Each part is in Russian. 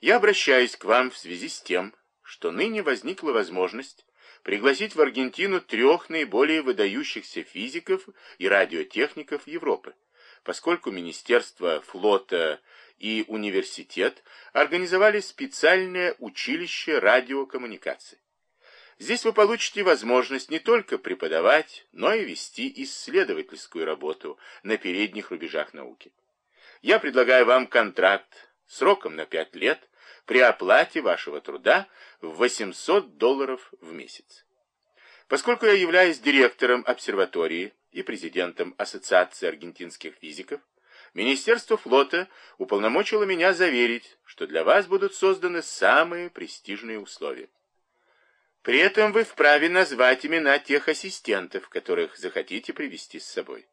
Я обращаюсь к вам в связи с тем, что ныне возникла возможность пригласить в Аргентину трех наиболее выдающихся физиков и радиотехников Европы, поскольку Министерство флота и университет организовали специальное училище радиокоммуникаций. Здесь вы получите возможность не только преподавать, но и вести исследовательскую работу на передних рубежах науки. Я предлагаю вам контракт сроком на 5 лет при оплате вашего труда в 800 долларов в месяц. Поскольку я являюсь директором обсерватории и президентом Ассоциации аргентинских физиков, Министерство флота уполномочило меня заверить, что для вас будут созданы самые престижные условия. При этом вы вправе назвать имена тех ассистентов, которых захотите привести с собой.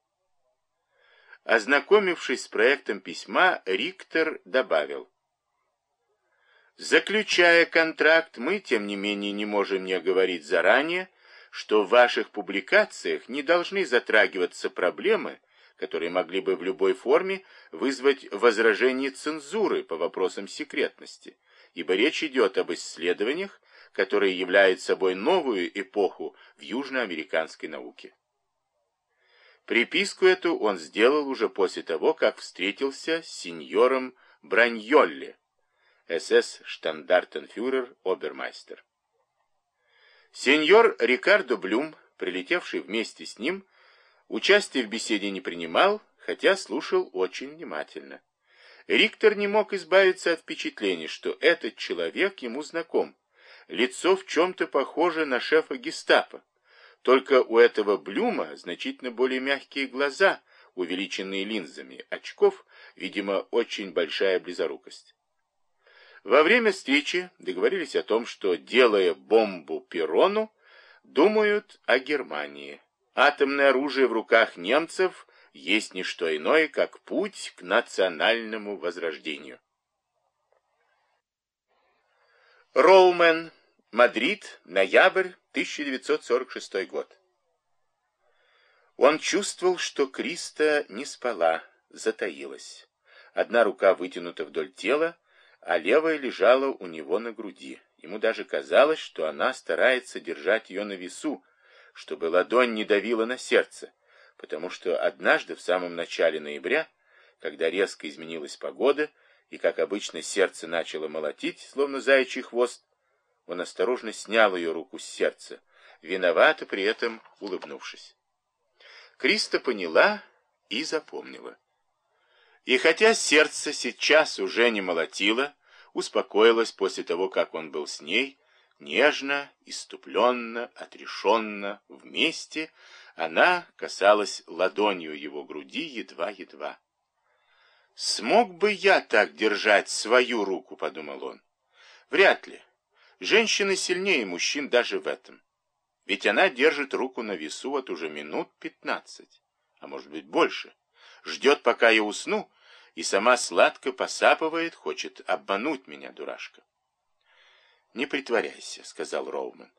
Ознакомившись с проектом письма, Риктор добавил. Заключая контракт, мы, тем не менее, не можем не оговорить заранее, что в ваших публикациях не должны затрагиваться проблемы, которые могли бы в любой форме вызвать возражение цензуры по вопросам секретности, ибо речь идет об исследованиях, которые являются собой новую эпоху в южноамериканской науке. Приписку эту он сделал уже после того, как встретился с сеньором Браньолли, СС-штандартенфюрер Обермайстер. Сеньор Рикардо Блюм, прилетевший вместе с ним, участия в беседе не принимал, хотя слушал очень внимательно. Риктор не мог избавиться от впечатления, что этот человек ему знаком, лицо в чем-то похоже на шефа гестапо. Только у этого Блюма значительно более мягкие глаза, увеличенные линзами очков, видимо, очень большая близорукость. Во время встречи договорились о том, что, делая бомбу Перрону, думают о Германии. Атомное оружие в руках немцев есть не что иное, как путь к национальному возрождению. Роумен Мадрид, ноябрь 1946 год. Он чувствовал, что Криста не спала, затаилась. Одна рука вытянута вдоль тела, а левая лежала у него на груди. Ему даже казалось, что она старается держать ее на весу, чтобы ладонь не давила на сердце, потому что однажды в самом начале ноября, когда резко изменилась погода, и, как обычно, сердце начало молотить, словно заячий хвост, он осторожно снял ее руку с сердца, виновато при этом улыбнувшись. Криста поняла и запомнила. И хотя сердце сейчас уже не молотило, успокоилось после того, как он был с ней, нежно, иступленно, отрешенно, вместе, она касалась ладонью его груди едва-едва. «Смог бы я так держать свою руку?» — подумал он. «Вряд ли. Женщины сильнее мужчин даже в этом. Ведь она держит руку на весу вот уже минут пятнадцать, а может быть больше. Ждет, пока я усну, и сама сладко посапывает, хочет обмануть меня, дурашка. «Не притворяйся», — сказал Роуман.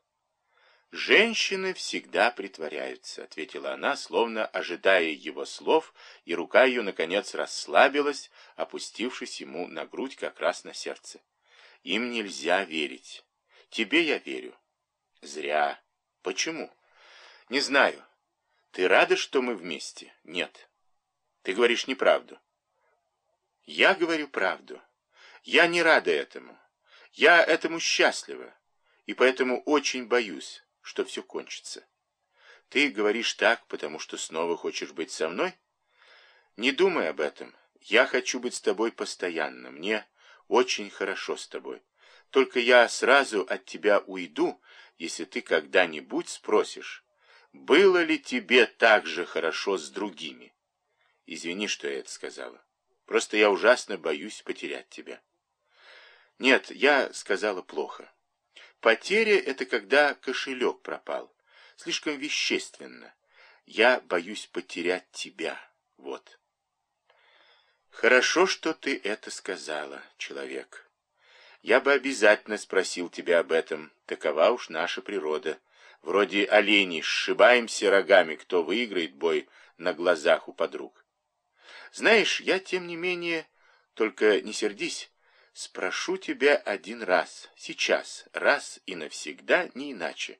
«Женщины всегда притворяются», — ответила она, словно ожидая его слов, и рука ее, наконец, расслабилась, опустившись ему на грудь как раз на сердце. «Им нельзя верить. Тебе я верю. Зря. Почему? Не знаю. Ты рада, что мы вместе? Нет. Ты говоришь неправду. Я говорю правду. Я не рада этому. Я этому счастлива. И поэтому очень боюсь, что все кончится. Ты говоришь так, потому что снова хочешь быть со мной? Не думай об этом. Я хочу быть с тобой постоянно. Мне очень хорошо с тобой. Только я сразу от тебя уйду, если ты когда-нибудь спросишь, было ли тебе так же хорошо с другими. Извини, что я это сказала. Просто я ужасно боюсь потерять тебя. Нет, я сказала плохо. Потеря — это когда кошелек пропал. Слишком вещественно. Я боюсь потерять тебя. Вот. Хорошо, что ты это сказала, человек. Я бы обязательно спросил тебя об этом. Такова уж наша природа. Вроде оленей сшибаемся рогами, кто выиграет бой на глазах у подруг. Знаешь, я, тем не менее, только не сердись, Спрошу тебя один раз, сейчас, раз и навсегда, не иначе.